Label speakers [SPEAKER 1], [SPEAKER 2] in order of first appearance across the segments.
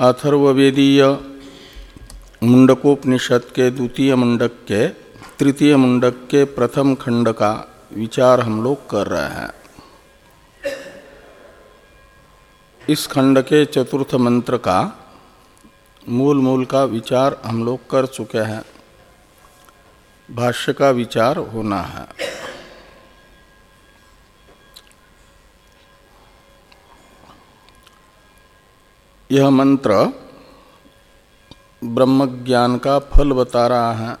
[SPEAKER 1] अथर्वेदीय मुंडकोपनिषद के द्वितीय मुंडक के तृतीय मुंडक के प्रथम खंड का विचार हम लोग कर रहे हैं। इस खंड के चतुर्थ मंत्र का मूल मूल का विचार हम लोग कर चुके हैं। भाष्य का विचार होना है। यह मंत्र ब्रह्मज्ञान का फल बता रहा है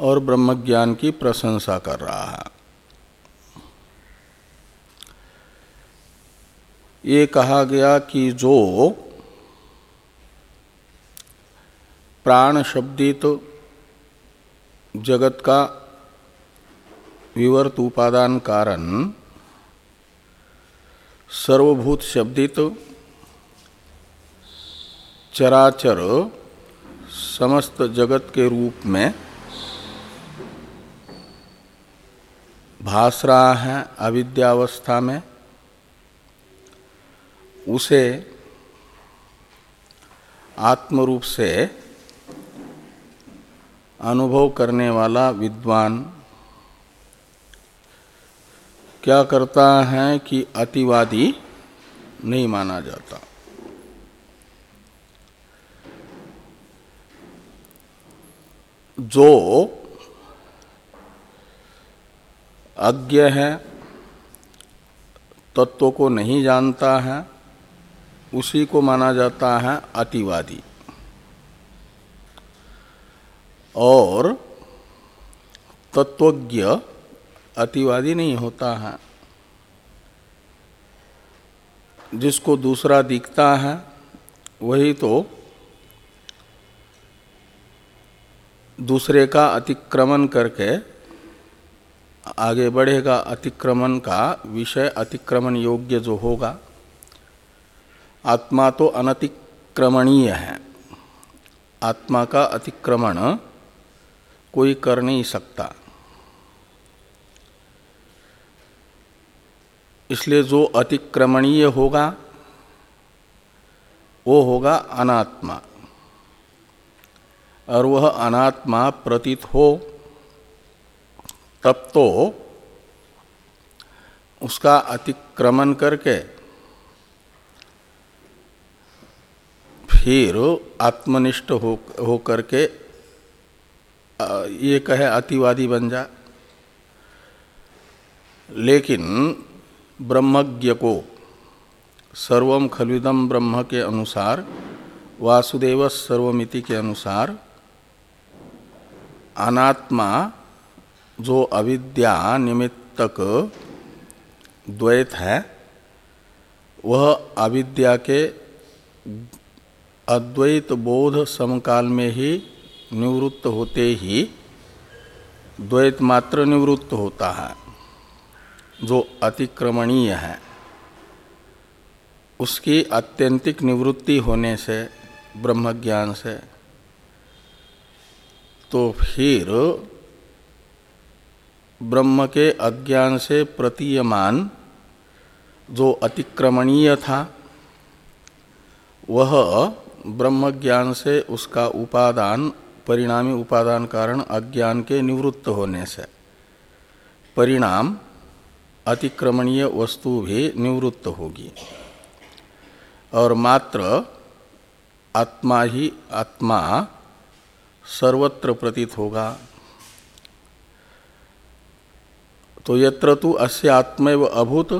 [SPEAKER 1] और ब्रह्मज्ञान की प्रशंसा कर रहा है। ये कहा गया कि जो प्राण शब्दित तो जगत का विवर्त उपादान कारण सर्वभूत शब्दित चराचर समस्त जगत के रूप में भास रहा है अविद्यावस्था में। उसे आत्मरूप से अनुभव करने वाला विद्वान क्या करता है कि अतिवादी नहीं माना जाता? जो अज्ञ है, तत्व को नहीं जानता है, उसी को माना जाता है अतिवादी। और तत्वज्ञ अतिवादी नहीं होता है। जिसको दूसरा दिखता है, वही तो दूसरे का अतिक्रमण करके आगे बढ़ेगा। अतिक्रमण का विषय, अतिक्रमण योग्य जो होगा। आत्मा तो अनतिक्रमणीय है। आत्मा का अतिक्रमण कोई कर नहीं सकता। इसलिए जो अतिक्रमणीय होगा, वो होगा अनात्मा। और वह अनात्मा प्रतीत हो, तब तो उसका अतिक्रमण करके फिर आत्मनिष्ठ हो होकर के ये कहे अतिवादी बन जा। लेकिन ब्रह्मज्ञ को। सर्वम खलविदम ब्रह्म के अनुसार, वासुदेव सर्वमिति के अनुसार, अनात्मा जो अविद्या निमित्तक द्वैत है, वह अविद्या के अद्वैत बोध समकाल में ही निवृत्त होते ही, द्वैत मात्र निवृत्त होता है। जो अतिक्रमणीय है, उसकी अत्यंतिक निवृत्ति होने से, ब्रह्मज्ञान से तो फिर ब्रह्म के अज्ञान से प्रतीयमान जो अतिक्रमणीय था, वह ब्रह्म ज्ञान से उसका उपादान, परिणामी उपादान कारण अज्ञान के निवृत्त होने से, परिणाम अतिक्रमणीय वस्तु भी निवृत्त होगी। और मात्र आत्मा ही आत्मा सर्वत्र प्रतीत होगा। तो यत्र तु अस्य आत्मैव अभूत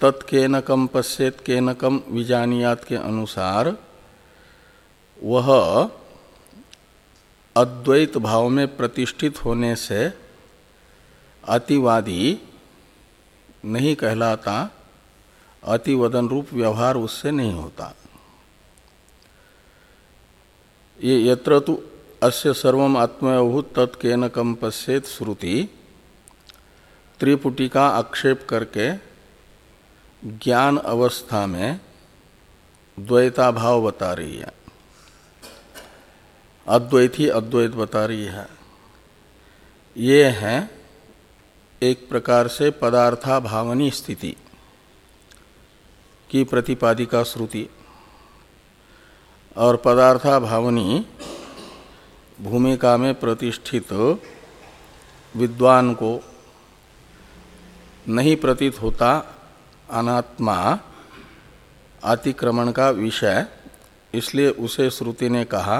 [SPEAKER 1] तत्केन कम पश्येत, केन कम विजानियात के अनुसार वह अद्वैत भाव में प्रतिष्ठित होने से अतिवादी नहीं कहलाता अतिवदन रूप व्यवहार उससे नहीं होता। ये यत्र तो अस्य सर्वम आत्मभूत तत्केन कम पश्चेत श्रुति, त्रिपुटी का आक्षेप करके ज्ञान अवस्था में द्वैता भाव बता रही है। अद्वैत ही अद्वैत बता रही है। ये है एक प्रकार से पदार्था भावनी स्थिति की प्रतिपादिका श्रुति। और पदार्था भावनी भूमिका में प्रतिष्ठित विद्वान को नहीं प्रतीत होता अनात्मा अतिक्रमण का विषय, इसलिए उसे श्रुति ने कहा,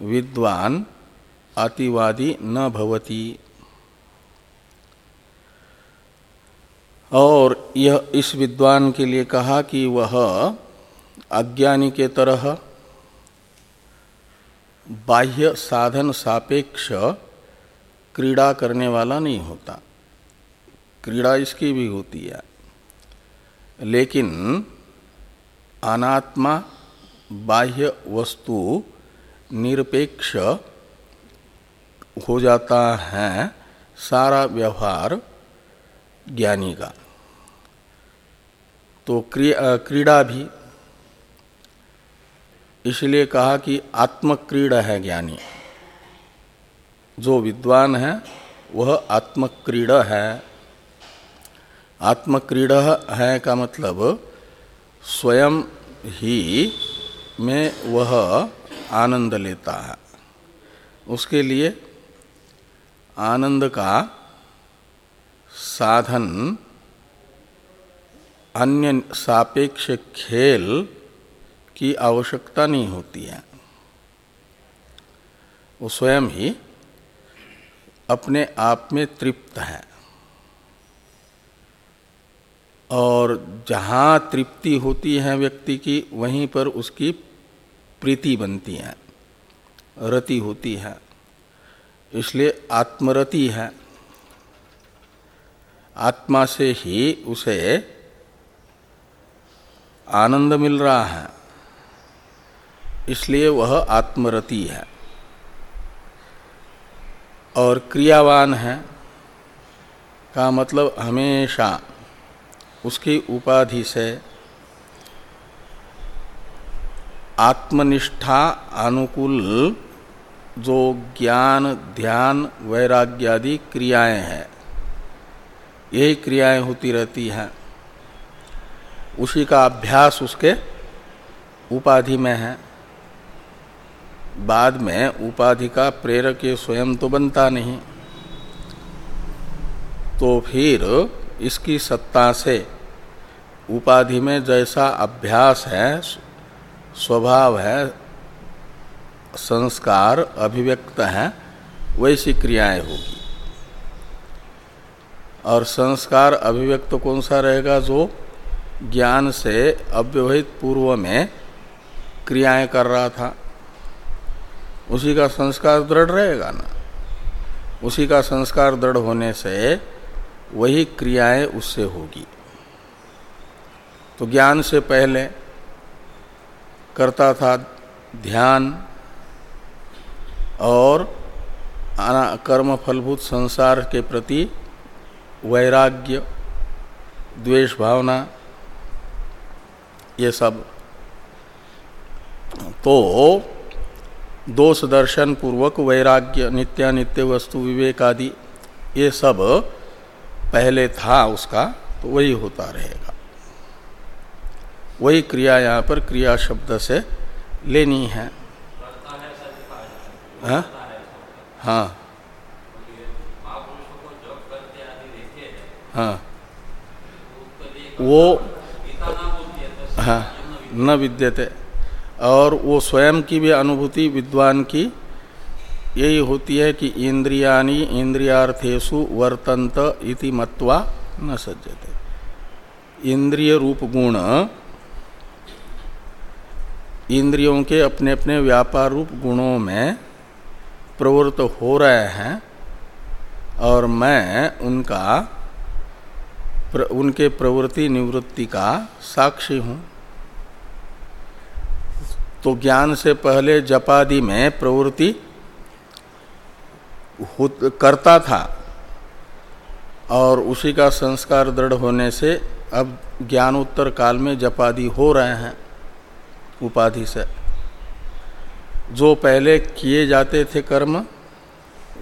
[SPEAKER 1] विद्वान अतिवादी न भवती। और यह इस विद्वान के लिए कहा कि वह अज्ञानी के तरह बाह्य साधन सापेक्ष क्रीड़ा करने वाला नहीं होता। क्रीड़ा इसकी भी होती है। लेकिन अनात्मा बाह्य वस्तु निरपेक्ष हो जाता है, सारा व्यवहार ज्ञानी का। तो क्रीड़ा भी इसलिए कहा कि आत्मक्रीड़ा है ज्ञानी। जो विद्वान है, वह आत्मक्रीड़ा है। आत्मक्रीड़ा है का मतलब स्वयं ही में वह आनंद लेता है। उसके लिए आनंद का साधन, अन्य सापेक्ष खेल की आवश्यकता नहीं होती है। वो स्वयं ही अपने आप में तृप्त है। और जहाँ तृप्ति होती है व्यक्ति की, वहीं पर उसकी प्रीति बनती है, रति होती है। इसलिए आत्मरति है। आत्मा से ही उसे आनंद मिल रहा है। इसलिए वह आत्मरति है। और क्रियावान है, का मतलब हमेशा उसकी उपाधि से आत्मनिष्ठा अनुकूल जो ज्ञान, ध्यान वैराग्यादि क्रियाएँ हैं। यही क्रियाएँ होती रहती हैं। उसी का अभ्यास उसके उपाधि में है। बाद में उपाधि का प्रेरक ये स्वयं तो बनता नहीं। तो फिर इसकी सत्ता से उपाधि में जैसा अभ्यास है, स्वभाव है, संस्कार, अभिव्यक्त है, वैसी क्रियाएँ होगी। और संस्कार अभिव्यक्त कौन सा रहेगा? जो ज्ञान से अव्यवहित पूर्व में क्रियाएँ कर रहा था। उसी का संस्कार दृढ़ रहेगा ना? उसी का संस्कार दृढ़ होने से वही क्रियाएँ उससे होगी। तो ज्ञान से पहले करता था ध्यान और कर्म फलभूत संसार के प्रति वैराग्य, द्वेष भावना, ये सब। तो दोष दर्शन पूर्वक वैराग्य, नित्यानित्य वस्तु, विवेक आदि, ये सब पहले था उसका तो वही होता रहेगा। वही क्रिया यहाँ पर क्रिया शब्द से लेनी है। हाँ? हाँ। हाँ। वो हाँ न विद्यते। और वो स्वयं की भी अनुभूति, विद्वान की, यही होती है कि इंद्रियानी इंद्रियार्थेशु वर्तंत इति मत्वा न सज्जते। इंद्रिय रूप गुण, इंद्रियों के अपने अपने व्यापार रूप गुणों में प्रवृत्त हो रहे हैं, और मैं उनका प्र, उनके प्रवृत्ति निवृत्ति का साक्षी हूँ। तो ज्ञान से पहले जपादि में प्रवृत्ति करता था और उसी का संस्कार दृढ़ होने से अब ज्ञानोत्तर काल में जपादि हो रहे हैं उपाधि से। जो पहले किए जाते थे कर्म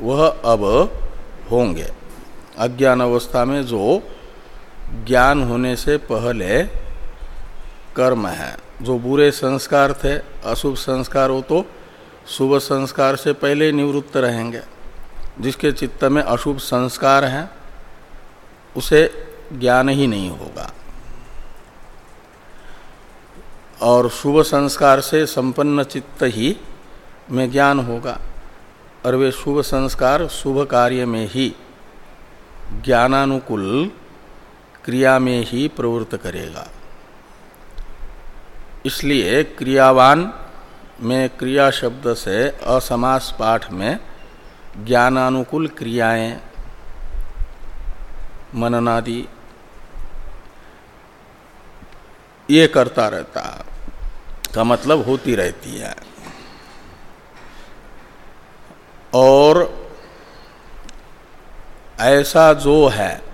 [SPEAKER 1] वह अब होंगे। अज्ञान अवस्था में जो ज्ञान होने से पहले कर्म है। जो बुरे संस्कार थे, अशुभ संस्कार हो तो शुभ संस्कार से पहले निवृत्त रहेंगे। जिसके चित्त में अशुभ संस्कार हैं, उसे ज्ञान ही नहीं होगा। और शुभ संस्कार से संपन्न चित्त ही में ज्ञान होगा। और वे शुभ संस्कार शुभ कार्य में ही ज्ञानानुकूल क्रिया में ही प्रवृत्त करेगा। इसलिए क्रियावान में क्रिया शब्द से असमास पाठ में ज्ञानानुकूल क्रियाएँ, मननादि, ये करता रहता, का मतलब होती रहती है। और ऐसा जो है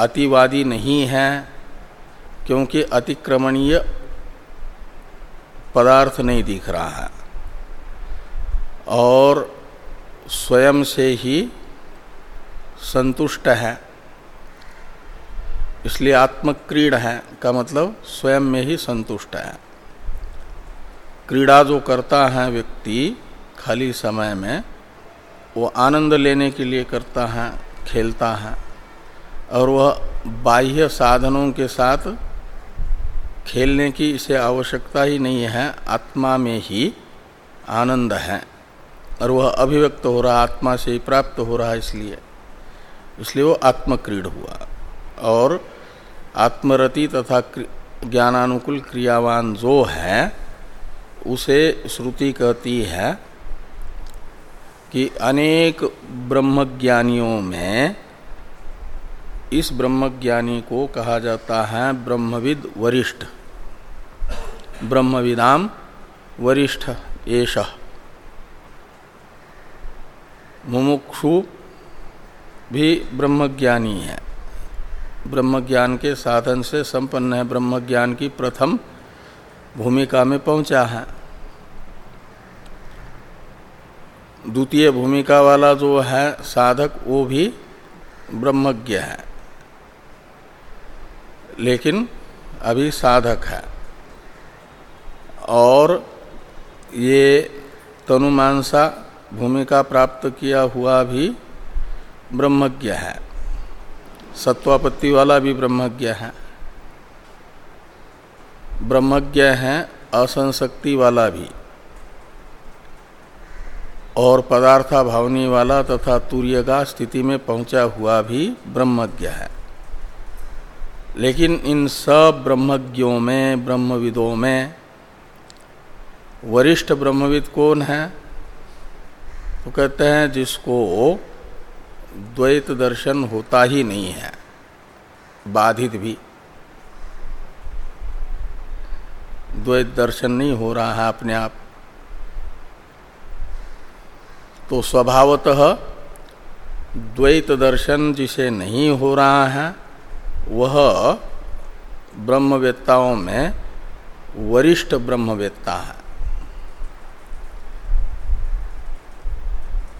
[SPEAKER 1] अतिवादी नहीं है, क्योंकि अतिक्रमणीय पदार्थ नहीं दिख रहा है। और स्वयं से ही संतुष्ट है, इसलिए आत्मक्रीड है का मतलब स्वयं में ही संतुष्ट है। क्रीड़ा जो करता है व्यक्ति खाली समय में, वो आनंद लेने के लिए करता है, खेलता है। और वह बाह्य साधनों के साथ खेलने की इसे आवश्यकता ही नहीं है, आत्मा में ही आनंद है। और वह अभिव्यक्त हो रहा, आत्मा से ही प्राप्त हो रहा इसलिए। इसलिए वो आत्मक्रीड हुआ। और आत्मरति तथा ज्ञानानुकूल क्रियावान जो है, उसे श्रुति कहती है कि अनेक ब्रह्मज्ञानियों में इस ब्रह्मज्ञानी को कहा जाता है ब्रह्मविद वरिष्ठ। ब्रह्मविदाम वरिष्ठ एष। मुमुक्षु भी ब्रह्मज्ञानी है। ब्रह्मज्ञान के साधन से संपन्न है। ब्रह्मज्ञान की प्रथम भूमिका में पहुँचा है। द्वितीय भूमिका वाला जो है साधक, वो भी ब्रह्मज्ञ है। लेकिन अभी साधक है। और ये तनुमानसा भूमिका प्राप्त किया हुआ भी ब्रह्मज्ञ है। सत्वापत्ति वाला भी ब्रह्मज्ञ है। ब्रह्मज्ञ है, असंशक्ति वाला भी। और पदार्था भावनी वाला तथा तूर्य का स्थिति में पहुँचा हुआ भी ब्रह्मज्ञ है। लेकिन इन सब ब्रह्मज्ञों में, ब्रह्मविदों में, वरिष्ठ ब्रह्मविद कौन है? तो कहते हैं जिसको द्वैत दर्शन होता ही नहीं है, बाधित भी। द्वैत दर्शन नहीं हो रहा है अपने आप। तो स्वभावतः द्वैत दर्शन जिसे नहीं हो रहा है वह ब्रह्मवेत्ताओं में वरिष्ठ ब्रह्मवेत्ता है।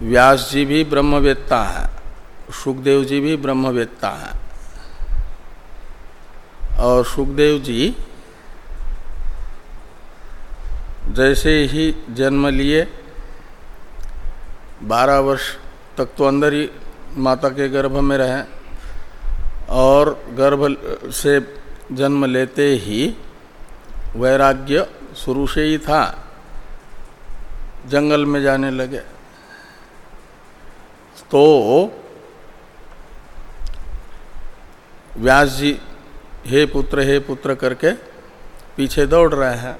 [SPEAKER 1] व्यास जी भी ब्रह्मवेत्ता है, सुखदेव जी भी ब्रह्मवेत्ता हैं। और सुखदेव जी जैसे ही जन्म लिए, बारह वर्ष तक तो अंदर ही माता के गर्भ में रहे। और गर्भ से जन्म लेते ही वैराग्य शुरू से ही था। जंगल में जाने लगे। तो व्यास जी, हे पुत्र हे पुत्र करके पीछे दौड़ रहे हैं।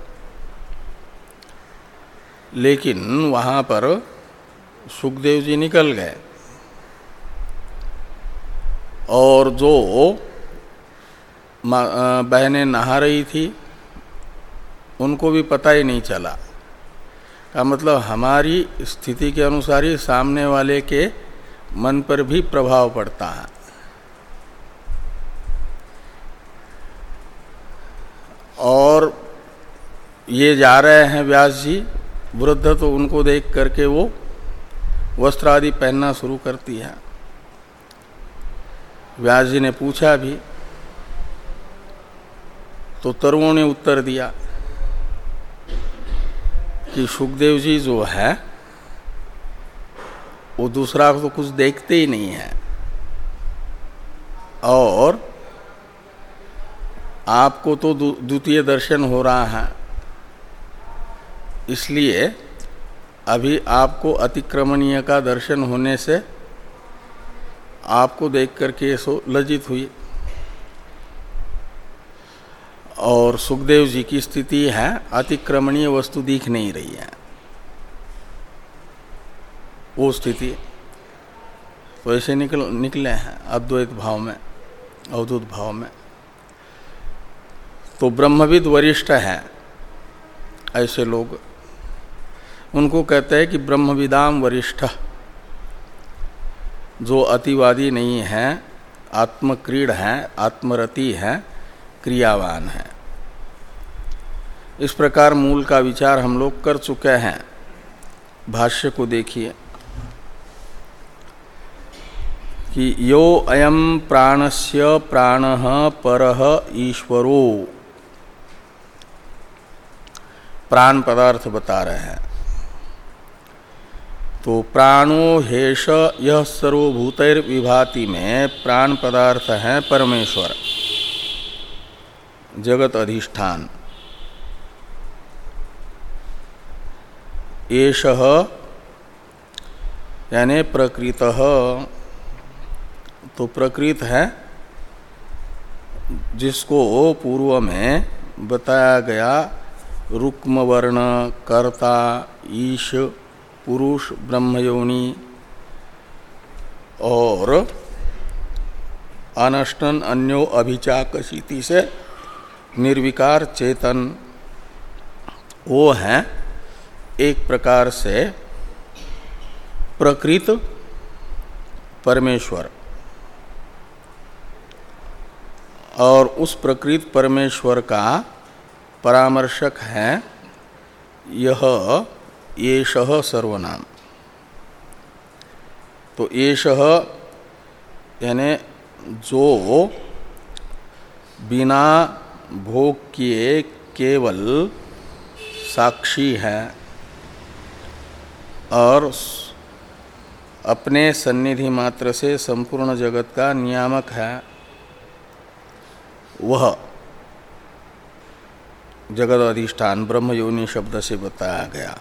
[SPEAKER 1] लेकिन वहाँ पर सुखदेव जी निकल गए। और जो बहनें नहा रही थी, उनको भी पता ही नहीं चला। का मतलब हमारी स्थिति के अनुसार ही सामने वाले के मन पर भी प्रभाव पड़ता है। और ये जा रहे हैं व्यास जी, वृद्ध तो उनको देख करके वो वस्त्र आदि पहनना शुरू करती है। व्यास जी ने पूछा भी तो तरुओं ने उत्तर दिया कि सुखदेव जी जो है, वो दूसरा तो कुछ देखते ही नहीं है। और आपको तो द्वितीय दर्शन हो रहा है। इसलिए अभी आपको अतिक्रमणीय का दर्शन होने से आपको देख करके सो लज्जित हुई। और सुखदेव जी की स्थिति है, अतिक्रमणीय वस्तु दिख नहीं रही है। वो स्थिति तो ऐसे निकल, निकले हैं अद्वैत भाव में, अवधुत भाव में। तो ब्रह्मविद वरिष्ठ है ऐसे लोग। उनको कहते हैं कि ब्रह्मविदाम वरिष्ठ। जो अतिवादी नहीं है, आत्मक्रीड है, आत्मरति है, क्रियावान है। इस प्रकार मूल का विचार हम लोग कर चुके हैं। भाष्य को देखिए कि यो अयम प्राणस्य प्राण पर ईश्वरो। प्राण पदार्थ बता रहे हैं। तो प्राणो हेश यह सर्वभूतर विभाति में प्राण पदार्थ है परमेश्वर। जगत अधिष्ठान। एष, यानी प्रकृत तो प्रकृत है, जिसको पूर्व में बताया गया रुक्म वर्ण कर्ता, ईश पुरुष, ब्रह्मयोनि और अनष्टन अन्यो अभिचाकशीति से निर्विकार चेतन वो है। एक प्रकार से प्रकृत परमेश्वर। और उस प्रकृत परमेश्वर का परामर्शक है। यह येष सर्वनाम। तो येष यानी जो बिना भोग किए केवल साक्षी है और अपने सन्निधि मात्र से संपूर्ण जगत का नियामक है, वह जगत अधिष्ठान ब्रह्म योनि शब्द से बताया गया।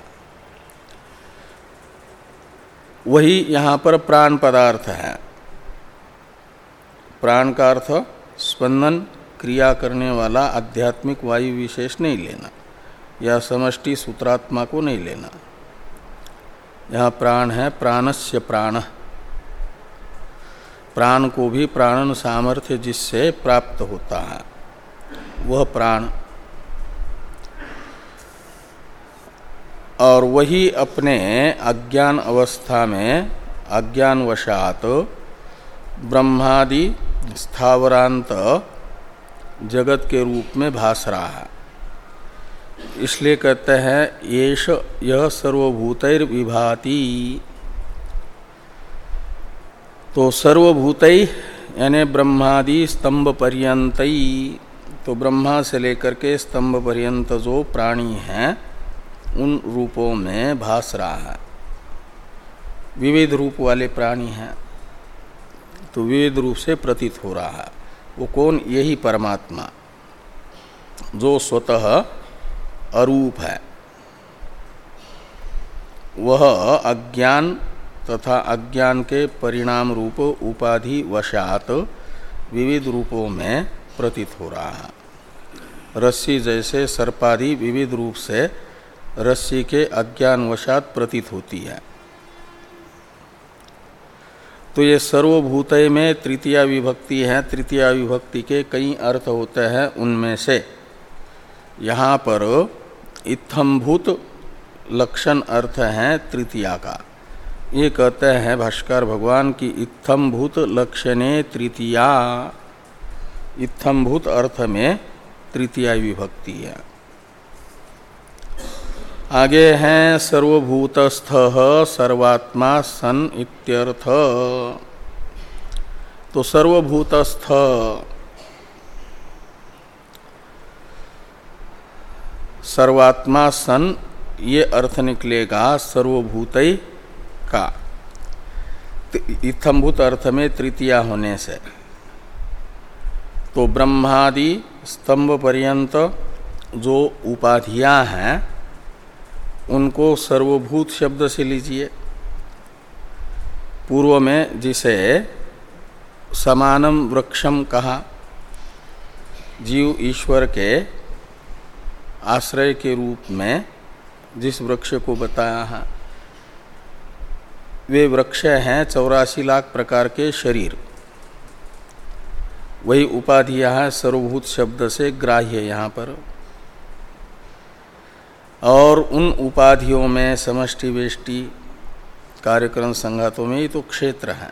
[SPEAKER 1] वही यहाँ पर प्राण पदार्थ है। प्राण का अर्थ स्पंदन, क्रिया करने वाला आध्यात्मिक वायु विशेष नहीं लेना, या समष्टि सूत्रात्मा को नहीं लेना। यहाँ प्राण है प्राणस्य प्राण। प्राण को भी प्राणन सामर्थ्य जिससे प्राप्त होता है, वह प्राण। और वही अपने अज्ञान अवस्था में, अज्ञानवशात, ब्रह्मादि स्थावरांत जगत के रूप में भास रहा है। इसलिए कहते हैं, येष यह सर्वभूतर विभाति। तो सर्वभूत, यानी ब्रह्मादि स्तंभ पर्यंत तो ब्रह्मा से लेकर के स्तंभ पर्यंत जो प्राणी हैं उन रूपों में भास रहा है। विविध रूप वाले प्राणी हैं तो विविध रूप से प्रतीत हो रहा है। वो कौन? यही परमात्मा, जो स्वतः अरूप है। वह अज्ञान तथा अज्ञान के परिणाम रूप उपाधि वशात विविध रूपों में प्रतीत हो रहा है। रस्सी जैसे सर्पादि विविध रूप से रस्सी के अज्ञानवशात प्रतीत होती है। तो ये सर्वभूत में तृतीय विभक्ति है। तृतीय विभक्ति के कई अर्थ होते हैं उनमें से। यहाँ पर इत्थम्भूत लक्षण अर्थ है तृतीया का। ये कहते हैं भाष्कर भगवान की इत्थम्भूत लक्षणे तृतीया। इत्थम्भूत अर्थ में तृतीया विभक्ति है। आगे हैं सर्वभूतस्थ, सर्वात्मा सन इत्यर्थ। तो सर्वभूतस्थ। सर्वात्मा सन, ये अर्थ निकलेगा सर्वभूत का। इत्थम्भूत अर्थ में तृतीया होने से। तो ब्रह्मादि स्तंभ पर्यंत जो उपाधियाँ हैं उनको सर्वभूत शब्द से लीजिए। पूर्व में जिसे समानम वृक्षम कहा, जीव ईश्वर के आश्रय के रूप में जिस वृक्ष को बताया है, वे वृक्ष हैं चौरासी लाख प्रकार के शरीर। वही उपाधि है सर्वभूत शब्द से ग्राह्य यहाँ पर। और उन उपाधियों में समष्टि वेष्टि कार्यक्रम संघातों में ही तो क्षेत्र है।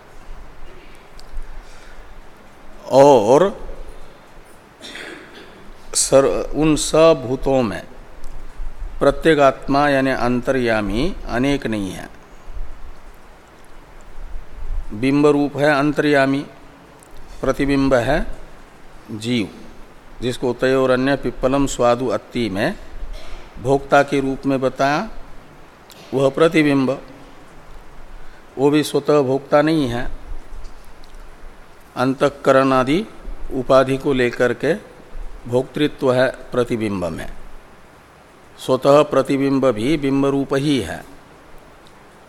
[SPEAKER 1] और सर, उन सब भूतों में प्रत्येक आत्मा यानी अंतर्यामी अनेक नहीं है। बिंब रूप है अंतर्यामी, प्रतिबिंब है जीव, जिसको तय और अन्य पिप्पलम स्वादु अत्ति में भोक्ता के रूप में बताया, वह प्रतिबिंब। वो भी स्वतः भोक्ता नहीं है। अंतकरण आदि उपाधि को लेकर के भोक्तृत्व है प्रतिबिंब में। स्वतः प्रतिबिंब भी बिंब रूप ही है।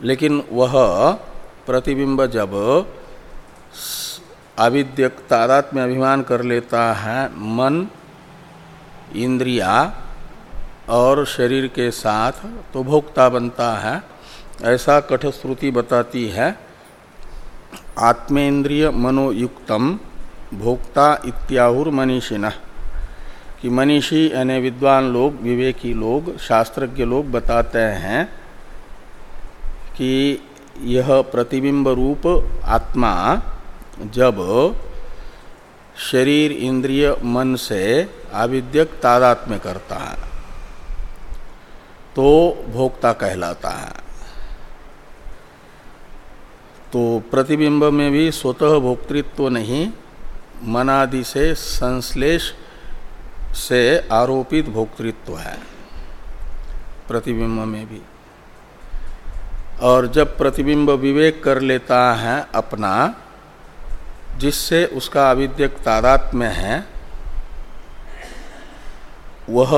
[SPEAKER 1] लेकिन वह प्रतिबिंब जब आविद्यक तादात में अभिमान कर लेता है, मन, इंद्रिया और शरीर के साथ तो भोक्ता बनता है। ऐसा कठश्रुति बताती है आत्मेन्द्रिय मनोयुक्तम भोक्ता इत्याहुर मनीषिण कि मनीषी यानी विद्वान लोग, विवेकी लोग, शास्त्रज्ञ लोग बताते हैं कि यह प्रतिबिंब रूप आत्मा जब शरीर इंद्रिय मन से आविद्यक तादात्म्य करता है। तो भोक्ता कहलाता है। तो प्रतिबिंब में भी स्वतः भोक्तृत्व नहीं, मनादि से संश्लेष से आरोपित भोक्तृत्व है, प्रतिबिंब में भी। और जब प्रतिबिंब विवेक कर लेता है अपना, जिससे उसका अविद्यक तादात्म्य है, वह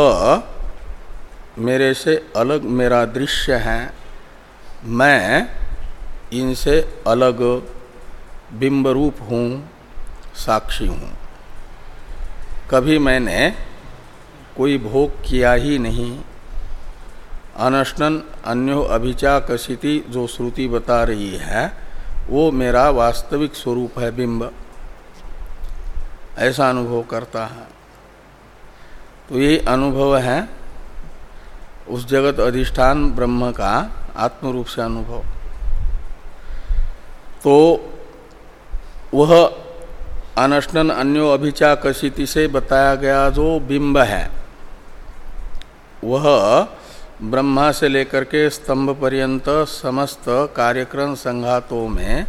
[SPEAKER 1] मेरे से अलग मेरा दृश्य है। मैं इनसे अलग बिंब रूप हूँ, साक्षी हूँ। कभी मैंने कोई भोग किया ही नहीं। अनशनन अन्यो अभिचा कशिति जो श्रुति बता रही है, वो मेरा वास्तविक स्वरूप है बिंब। ऐसा अनुभव करता है। तो ये अनुभव है उस जगत अधिष्ठान ब्रह्म का आत्म रूप से अनुभव। तो वह अनशनन अन्यो अभिचा कशिति से बताया गया जो बिंब है, वह ब्रह्मा से लेकर के स्तंभ पर्यंत समस्त कार्यक्रम संघातों में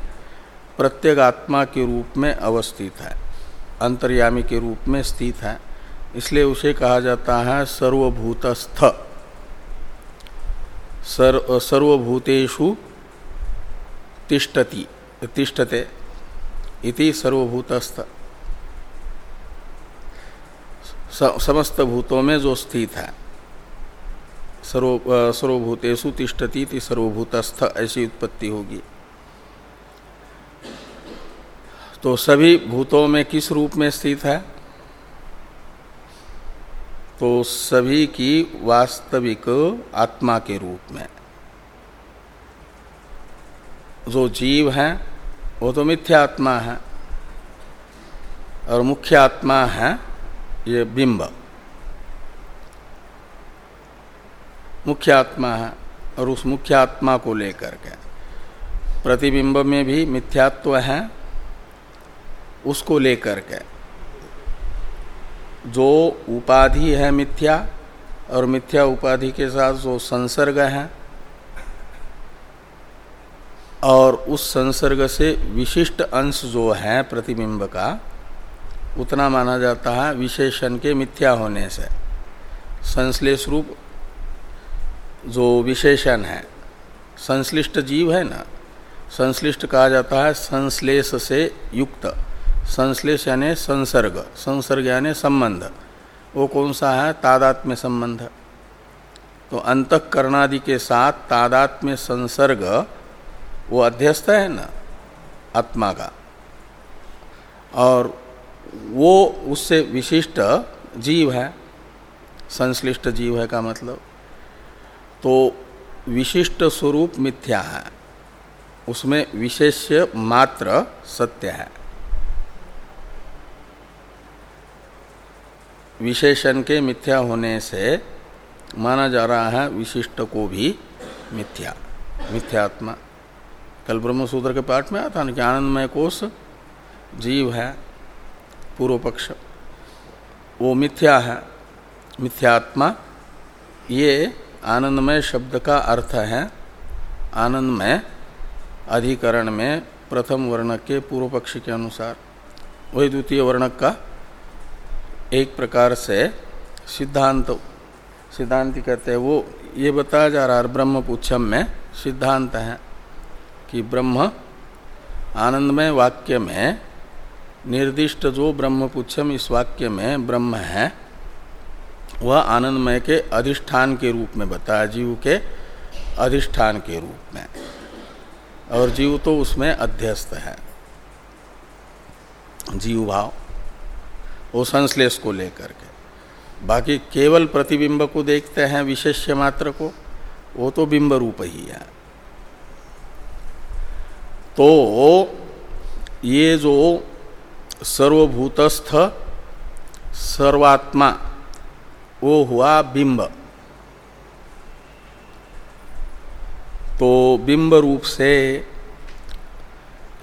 [SPEAKER 1] प्रत्येक आत्मा के रूप में अवस्थित है, अंतर्यामी के रूप में स्थित है, इसलिए उसे कहा जाता है सर्वभूतस्थ। सर्व, सर्वभूतेषु तिष्ठति, तिष्ठते इति सर्वभूतस्थ। समस्त भूतों में जो स्थित है, सर्व सर्वभूतेषु तिष्ठती थी सर्वभूतस्थ, ऐसी उत्पत्ति होगी। तो सभी भूतों में किस रूप में स्थित है? तो सभी की वास्तविक आत्मा के रूप में। जो जीव है, वो तो मिथ्या आत्मा है और मुख्य आत्मा है, ये बिंब। मुख्य आत्मा है और उस मुख्य आत्मा को लेकर के प्रतिबिंब में भी मिथ्यात्व है, उसको लेकर के जो उपाधि है मिथ्या, और मिथ्या उपाधि के साथ जो संसर्ग है, और उस संसर्ग से विशिष्ट अंश जो है प्रतिबिंब का उतना माना जाता है विशेषण के मिथ्या होने से। संश्लेष रूप जो विशेषण है, संश्लिष्ट जीव है ना, संश्लिष्ट कहा जाता है संश्लेष से युक्त। संश्लेष यानी संसर्ग संसर्ग यानी संबंध। वो कौन सा है? तादात्म्य संबंध। तो अंतकरणादि के साथ तादात्म्य संसर्ग, वो अध्यस्त है ना? आत्मा का। और वो उससे विशिष्ट जीव है। संश्लिष्ट जीव है का मतलब। तो विशिष्ट स्वरूप मिथ्या है। उसमें विशेष्य मात्र सत्य है। विशेषण के मिथ्या होने से माना जा रहा है विशिष्ट को भी मिथ्या, मिथ्यात्मा। कल ब्रह्मसूत्र के पाठ में आता ना कि आनंदमय कोष जीव है, पूर्व पक्ष। वो मिथ्या है, मिथ्यात्मा। ये आनंदमय शब्द का अर्थ है आनंदमय अधिकरण में प्रथम वर्णक के पूर्व पक्ष के अनुसार। वही द्वितीय वर्णक का एक प्रकार से सिद्धांत सिद्धांत कहते हैं वो, ये बताया जा रहा है ब्रह्म पुच्छम में, सिद्धांत है कि ब्रह्म आनंदमय वाक्य में, निर्दिष्ट जो ब्रह्म पुच्छम इस वाक्य में ब्रह्म है, वह आनंदमय के अधिष्ठान के रूप में बताया, जीव के अधिष्ठान के रूप में। और जीव तो उसमें अध्यस्त है। जीव भाव। वो संश्लेष को लेकर के। बाकी केवल प्रतिबिंब को देखते हैं विशेष्य मात्र को, वो तो बिंब रूप ही है। तो ये जो सर्वभूतस्थ सर्वात्मा, वो हुआ बिंब। तो बिंब रूप से,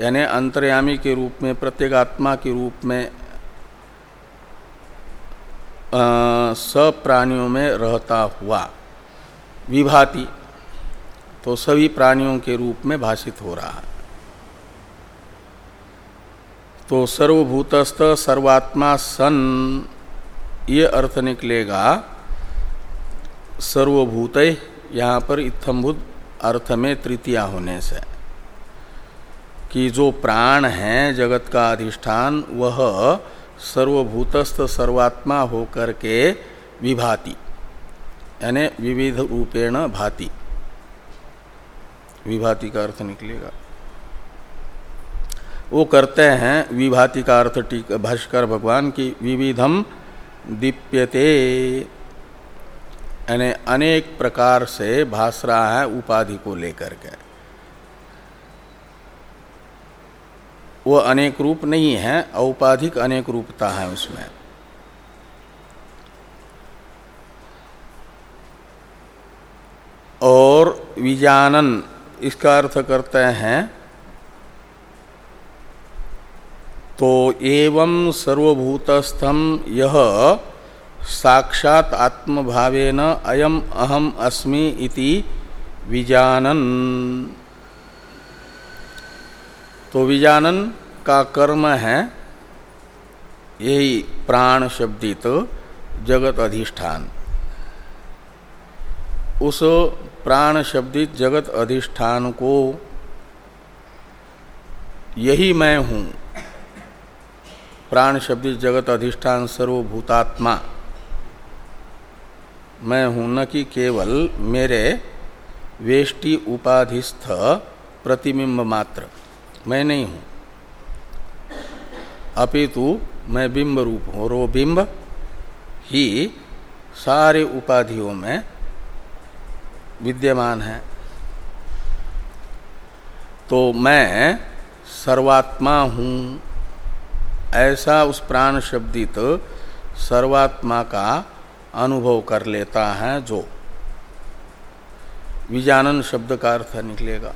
[SPEAKER 1] यानी अंतर्यामी के रूप में प्रत्येक आत्मा के रूप में सब प्राणियों में रहता हुआ, विभाति तो सभी प्राणियों के रूप में भाषित हो रहा है। तो सर्वभूतस्थ, सर्वात्मा, सन, ये अर्थ निकलेगा, सर्वभूत, यहाँ पर इत्थम्भूत अर्थ में तृतीया होने से, कि जो प्राण है, जगत का अधिष्ठान, वह सर्वभूतस्थ सर्वात्मा होकर के विभाति। यानी विविध रूपेण भाति। विभाति का अर्थ निकलेगा। वो करते हैं, विभाति का अर्थ टीक भाष्कर भगवान की विविधम दीप्यते। यानी अनेक प्रकार से भास रहा है उपाधि को लेकर के। वो अनेक रूप नहीं है, औपाधिक अनेक रूपता है उसमें। और विजानन, इसका अर्थ करते हैं तो एवं सर्वभूतस्थम यह साक्षात आत्मभावेन अयम अहम अस्मि इति विजानन। तो विजानन का कर्म है। यही प्राण शब्दित जगत अधिष्ठान। उस प्राण शब्दित जगत अधिष्ठान को यही मैं हूँ। प्राण शब्दित जगत अधिष्ठान सर्वभूतात्मा। मैं हूँ न कि केवल मेरे वेष्टि उपाधिस्थ प्रतिबिंब मात्र। मैं नहीं हूँ। अपितु मैं बिंब रूप हूँ और वो बिंब ही सारे उपाधियों में विद्यमान है। तो मैं सर्वात्मा हूँ। ऐसा उस प्राण शब्दित सर्वात्मा का अनुभव कर लेता है जो। विजानन शब्द का अर्थ निकलेगा।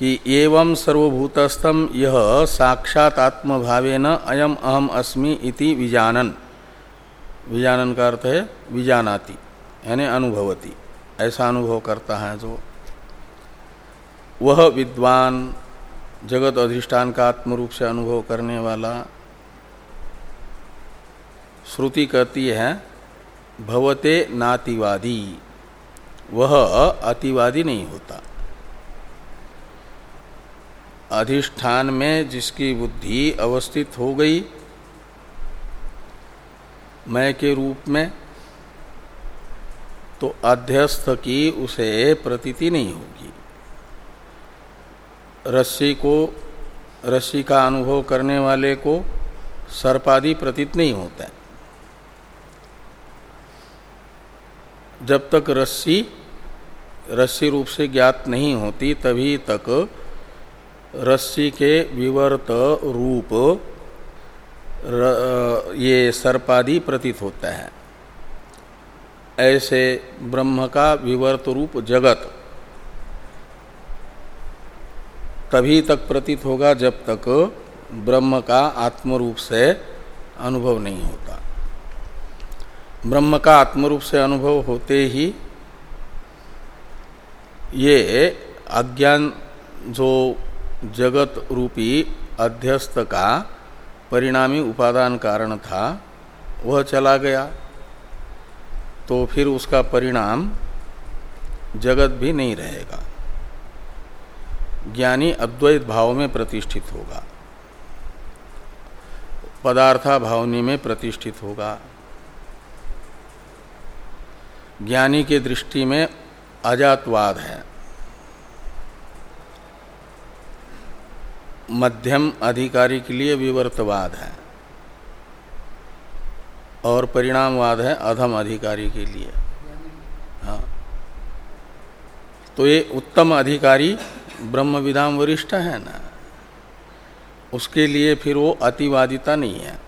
[SPEAKER 1] कि एवं सर्वभूतस्थम यह साक्षात आत्मभावेन अयम अहम अस्मि इति विजानन। विजानन का अर्थ है विजानाति, यानी अनुभवती। ऐसा अनुभव करता है जो वह विद्वान, जगत अधिष्ठान का आत्म रूप से अनुभव करने वाला श्रुति कहती है, भवते नातिवादी। वह अतिवादी नहीं होता। अधिष्ठान में जिसकी बुद्धि अवस्थित हो गई, मैं के रूप में तो अध्यस्थ की उसे प्रतीति नहीं होगी। रस्सी को, रस्सी का अनुभव करने वाले को सर्पादि प्रतीत नहीं होता है। जब तक रस्सी रस्सी रूप से ज्ञात नहीं होती, तभी तक रस्सी के विवर्त रूप र, ये सर्पादि प्रतीत होता है। ऐसे ब्रह्म का विवर्त रूप जगत तभी तक प्रतीत होगा जब तक ब्रह्म का आत्मरूप से अनुभव नहीं होता। ब्रह्म का आत्मरूप से अनुभव होते ही ये अज्ञान जो जगत रूपी अध्यस्त का परिणामी उपादान कारण था, वह चला गया। तो फिर उसका परिणाम जगत भी नहीं रहेगा। ज्ञानी अद्वैत भाव में प्रतिष्ठित होगा। पदार्था भावनी में प्रतिष्ठित होगा। ज्ञानी के दृष्टि में अजातवाद है। मध्यम अधिकारी के लिए विवर्तवाद है और परिणामवाद है अधम अधिकारी के लिए। हाँ। तो ये उत्तम अधिकारी ब्रह्म विधाम वरिष्ठ है ना? उसके लिए फिर वो अतिवादिता नहीं है।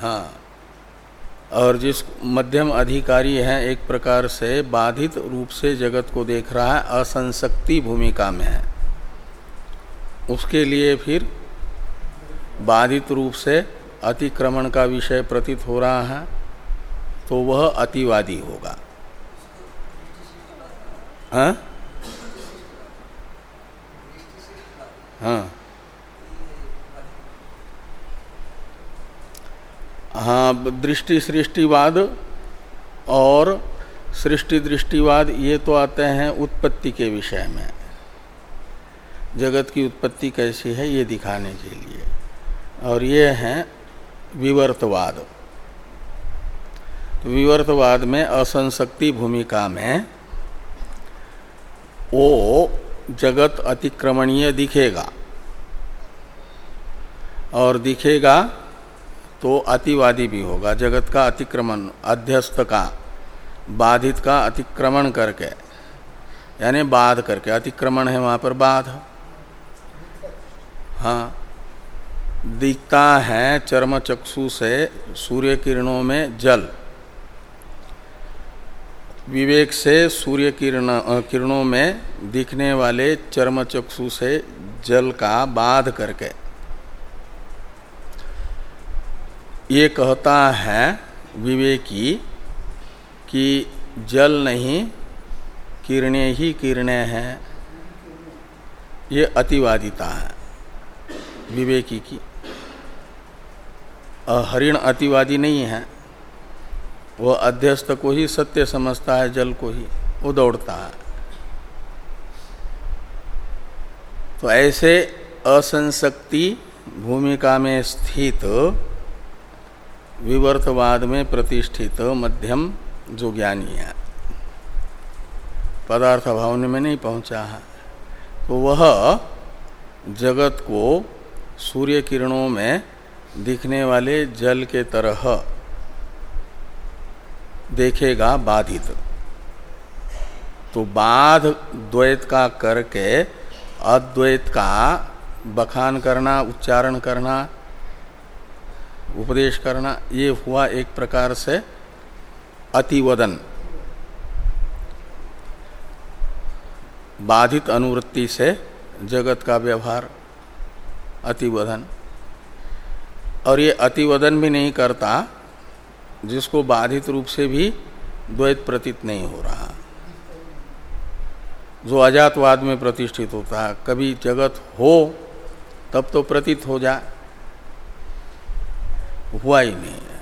[SPEAKER 1] हाँ। और जिस मध्यम अधिकारी है, एक प्रकार से बाधित रूप से जगत को देख रहा है असंशक्ति भूमिका में है। उसके लिए फिर बाधित रूप से अतिक्रमण का विषय प्रतीत हो रहा है तो वह अतिवादी होगा। हाँ? हाँ। हाँ दृष्टि सृष्टिवाद और सृष्टि दृष्टिवाद ये तो आते हैं उत्पत्ति के विषय में। जगत की उत्पत्ति कैसी है ये दिखाने के लिए। और ये है विवर्तवाद। तो विवर्तवाद में असंशक्ति भूमिका में वो जगत अतिक्रमणीय दिखेगा। और दिखेगा तो अतिवादी भी होगा। जगत का अतिक्रमण, अध्यस्त का, बाधित का अतिक्रमण करके, यानी बाध करके, अतिक्रमण है वहाँ पर बाध। हाँ दिखता है चर्म चक्षु से सूर्य किरणों में जल। विवेक से सूर्य किरण किरणों में दिखने वाले चर्म चक्षु से जल का बाध करके। ये कहता है विवेकी कि जल नहीं, किरणें ही किरणें हैं। ये अतिवादिता है। विवेकी की। हरिण अतिवादी नहीं है। वह अध्यस्त को ही सत्य समझता है, जल को ही वो दौड़ता है। तो ऐसे असंशक्ति भूमिका में स्थित विवर्तवाद में प्रतिष्ठित मध्यम जो ज्ञानी है। पदार्थ भावने में नहीं पहुँचा है। तो वह जगत को सूर्य किरणों में दिखने वाले जल के तरह देखेगा बाधित। तो बाध द्वैत का करके, अद्वैत का बखान करना, उच्चारण करना, उपदेश करना, ये हुआ एक प्रकार से अतिवदन। बाधित अनुवृत्ति से जगत का व्यवहार। अतिवदन और ये अतिवदन भी नहीं करता जिसको बाधित रूप से भी द्वैत प्रतीत नहीं हो रहा। जो अजातवाद में प्रतिष्ठित होता है कभी जगत हो तब तो प्रतीत हो जाए। हुआ ही नहीं है।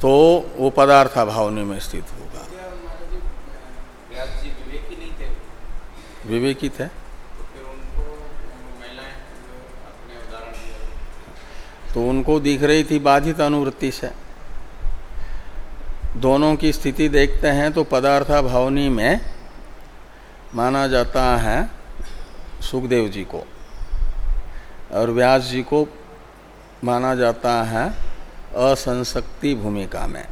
[SPEAKER 1] तो वो पदार्थ भावनी में स्थित होगा। विवेकी थे? तो उनको दिख रही थी बाधित अनुवृत्ति से। दोनों की स्थिति देखते हैं तो पदार्था भावनी में माना जाता है सुखदेव जी को और व्यास जी को माना जाता है असंशक्ति भूमिका में,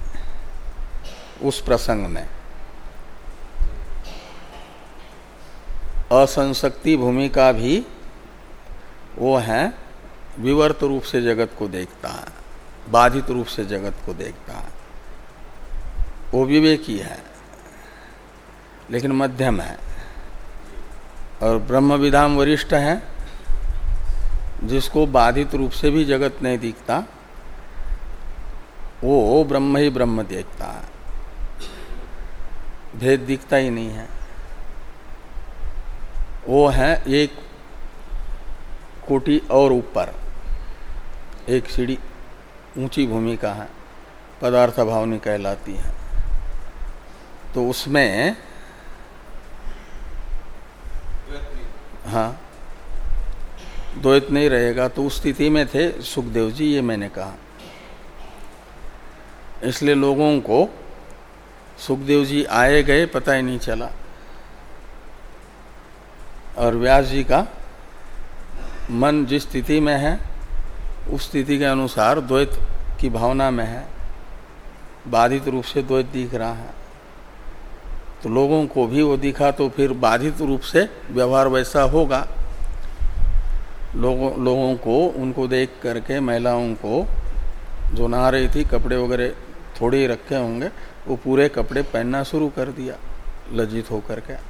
[SPEAKER 1] उस प्रसंग में। असंशक्ति भूमिका भी वो है विवर्त रूप से जगत को देखता है, बाधित रूप से जगत को देखता है। वो विवेकी है, लेकिन मध्यम है। और ब्रह्म विधाम वरिष्ठ है, जिसको बाधित रूप से भी जगत नहीं दिखता, वो ब्रह्म ही ब्रह्म देखता है। भेद दिखता ही नहीं है। वो है एक कोटि और ऊपर। एक सीढ़ी ऊँची भूमिका है पदार्थ भावनी कहलाती है। तो उसमें हाँ द्वैत नहीं रहेगा। तो उस स्थिति में थे सुखदेव जी, ये मैंने कहा। इसलिए लोगों को सुखदेव जी आए गए, पता ही नहीं चला। और व्यास जी का मन जिस स्थिति में है उस स्थिति के अनुसार द्वैत की भावना में है, बाधित रूप से द्वैत दिख रहा है। तो लोगों को भी वो दिखा तो फिर बाधित रूप से व्यवहार वैसा होगा। लोगों लोगों को, उनको देख करके महिलाओं को जो नहा रही थी, कपड़े वगैरह थोड़े रखे होंगे, वो पूरे कपड़े पहनना शुरू कर दिया, लज्जित होकर के।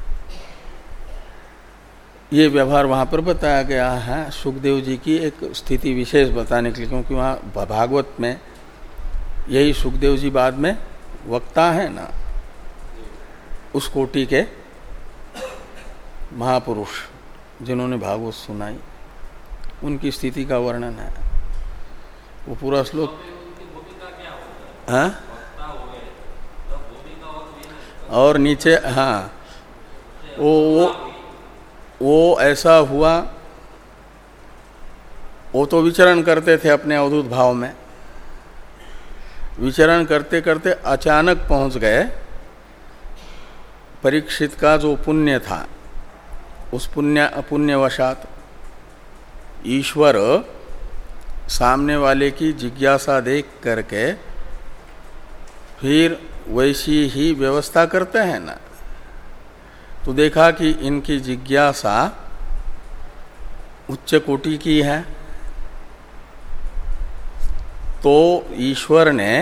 [SPEAKER 1] ये व्यवहार वहाँ पर बताया गया है। सुखदेव जी की एक स्थिति विशेष बताने के लिए, क्योंकि वहाँ भागवत में यही सुखदेव जी बाद में वक्ता है ना, उस कोटि के महापुरुष जिन्होंने भागवत सुनाई, उनकी स्थिति का वर्णन है। वो पूरा श्लोक हाँ? और नीचे हाँ। वो वो वो ऐसा हुआ, वो तो विचरण करते थे अपने अवधूत भाव में। विचरण करते करते अचानक पहुँच गए। परीक्षित का जो पुण्य था, उस पुण्य, पुण्यवशात ईश्वर सामने वाले की जिज्ञासा देख करके फिर वैसी ही व्यवस्था करते हैं ना। तो देखा कि इनकी जिज्ञासा उच्च कोटि की है? तो ईश्वर ने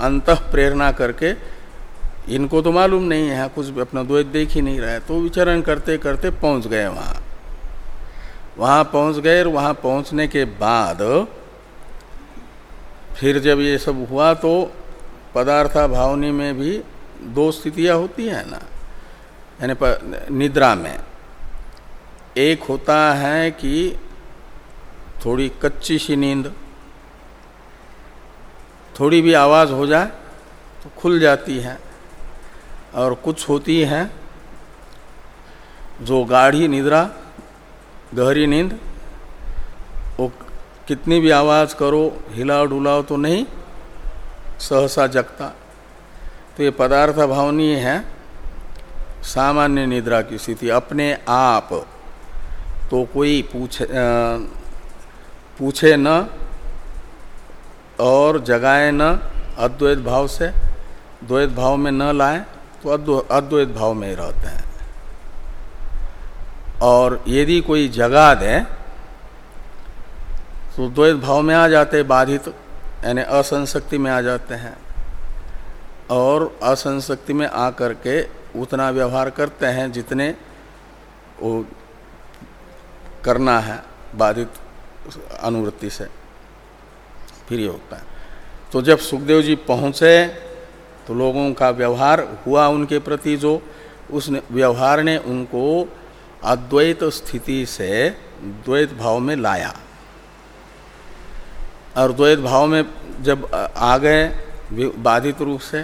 [SPEAKER 1] अंत प्रेरणा करके इनको तो मालूम नहीं है, कुछ भी अपना द्वैत देख ही नहीं रहा है। तो विचरण करते करते पहुँच गए वहाँ। वहाँ पहुँच गए और वहाँ पहुँचने के बाद फिर जब ये सब हुआ तो पदार्था भावनी में भी दो स्थितियाँ होती हैं ना। यानी निद्रा में। एक होता है कि थोड़ी कच्ची सी नींद, थोड़ी भी आवाज़ हो जाए तो खुल जाती है। और कुछ होती है जो गाढ़ी निद्रा, गहरी नींद, वो कितनी भी आवाज़ करो, हिलाओ डुलाओ तो नहीं, सहसा जगता। तो ये पदार्थ भावनीय है। सामान्य निद्रा की स्थिति अपने आप तो कोई पूछे आ, पूछे न और जगाए न अद्वैत भाव से द्वैत भाव में न लाए तो अद्वैत भाव में ही रहते हैं। और यदि कोई जगा दे तो द्वैत भाव में आ जाते बाधित यानी असंशक्ति में आ जाते हैं। और असंशक्ति में आ करके उतना व्यवहार करते हैं जितने वो करना है, बाधित अनुवृत्ति से। फिर ये होता है। तो जब सुखदेव जी पहुँचे तो लोगों का व्यवहार हुआ उनके प्रति जो उस व्यवहार ने उनको अद्वैत स्थिति से द्वैत भाव में लाया। और द्वैत भाव में जब आ गए, बाधित रूप से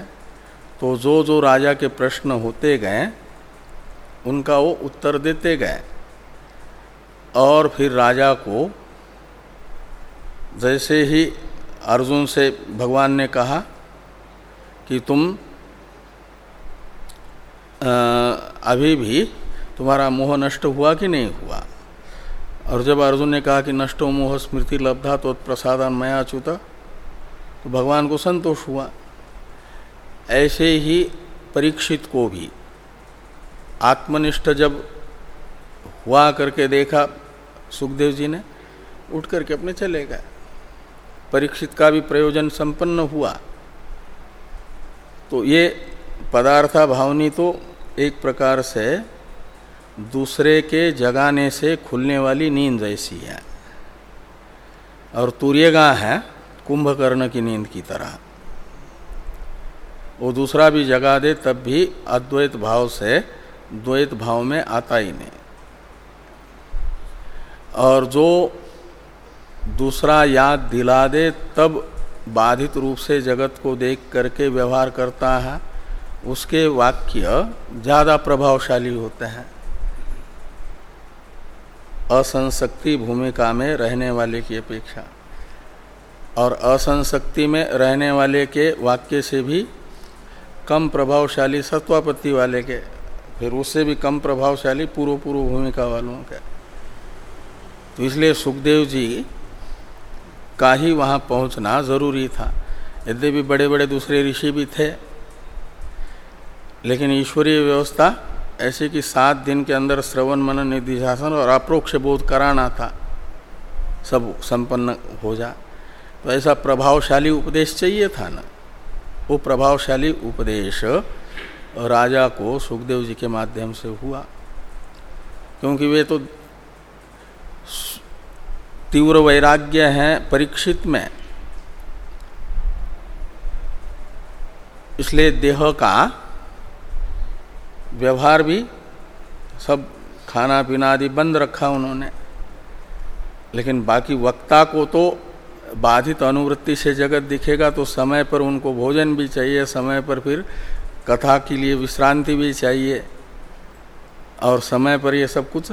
[SPEAKER 1] तो जो जो राजा के प्रश्न होते गए, उनका वो उत्तर देते गए। और फिर राजा को जैसे ही अर्जुन से भगवान ने कहा कि तुम अभी भी तुम्हारा मोह नष्ट हुआ कि नहीं हुआ? और जब अर्जुन ने कहा कि नष्टो मोह स्मृति लब्धा तो प्रसादन मया च्युता तो भगवान को संतोष हुआ। ऐसे ही परीक्षित को भी आत्मनिष्ठ जब हुआ करके देखा, सुखदेव जी ने, उठ करके अपने चले गए। परीक्षित का भी प्रयोजन संपन्न हुआ। तो ये पदार्था भावनी तो एक प्रकार से दूसरे के जगाने से खुलने वाली नींद जैसी है। और तूर्यगा है, कुंभकर्ण की नींद की तरह। वो दूसरा भी जगा दे, तब भी अद्वैत भाव से द्वैत भाव में आता ही नहीं। और जो दूसरा याद दिला दे, तब बाधित रूप से जगत को देख करके व्यवहार करता है। उसके वाक्य ज़्यादा प्रभावशाली होते हैं। असंशक्ति भूमिका में रहने वाले की अपेक्षा। और असंशक्ति में रहने वाले के वाक्य से भी कम प्रभावशाली सत्वापत्ति वाले के, फिर उससे भी कम प्रभावशाली पूर्व पूर्व भूमिका वालों के। तो इसलिए सुखदेव जी का ही वहाँ पहुँचना ज़रूरी था। यद्यपि बड़े बड़े दूसरे ऋषि भी थे, लेकिन ईश्वरीय व्यवस्था ऐसे कि सात दिन के अंदर श्रवण, मनन निधिशासन और अप्रोक्ष बोध कराना था, सब संपन्न हो जा। तो ऐसा प्रभावशाली उपदेश चाहिए था ना? वो प्रभावशाली उपदेश राजा को सुखदेव जी के माध्यम से हुआ। क्योंकि वे तो तीव्र वैराग्य हैं परीक्षित में। इसलिए देह का व्यवहार भी सब खाना पीना आदि बंद रखा उन्होंने। लेकिन बाकी वक्ता को तो बाधित अनुवृत्ति से जगत दिखेगा तो समय पर उनको भोजन भी चाहिए, समय पर फिर कथा के लिए विश्रांति भी चाहिए। और समय पर ये सब कुछ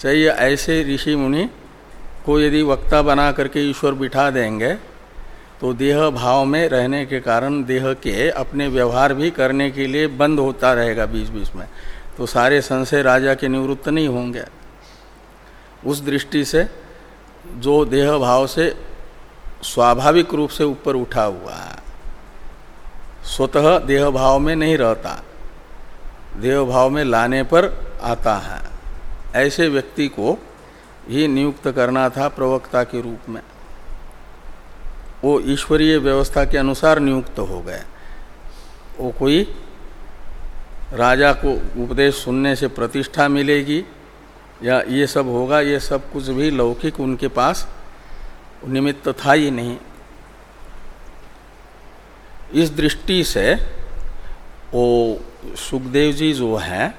[SPEAKER 1] चाहिए। ऐसे ऋषि मुनि को यदि वक्ता बना करके ईश्वर बिठा देंगे तो देह भाव में रहने के कारण देह के अपने व्यवहार भी करने के लिए बंद होता रहेगा बीच बीच में। तो सारे संशय राजा के निवृत्त नहीं होंगे। उस दृष्टि से जो देह भाव से स्वाभाविक रूप से ऊपर उठा हुआ है, स्वतः देह भाव में नहीं रहता देह भाव में लाने पर आता है। ऐसे व्यक्ति को ही नियुक्त करना था प्रवक्ता के रूप में। वो ईश्वरीय व्यवस्था के अनुसार नियुक्त हो गए। वो कोई राजा को उपदेश सुनने से प्रतिष्ठा मिलेगी या ये सब होगा, ये सब कुछ भी लौकिक उनके पास निमित्त था ही नहीं। इस दृष्टि से वो सुखदेव जी जो हैं,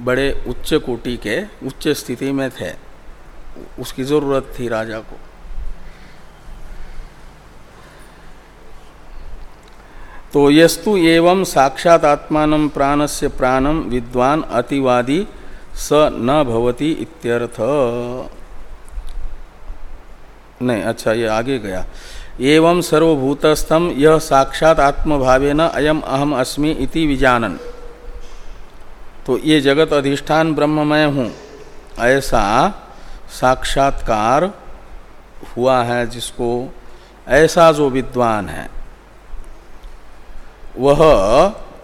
[SPEAKER 1] बड़े उच्च कोटि के, उच्च स्थिति में थे। उसकी ज़रूरत थी राजा को। तो यस्तु एवं साक्षात आत्मान प्राणस्य प्राणम विद्वान अतिवादी स न भवती इत्यर्थ। नहीं अच्छा ये आगे गया। एवं सर्वभूतस्थम यह साक्षात आत्मभावेन अयम अहम अस्मि इति विजानन। तो ये जगत अधिष्ठान ब्रह्ममय हूँ। ऐसा साक्षात्कार हुआ है जिसको ऐसा जो विद्वान है, वह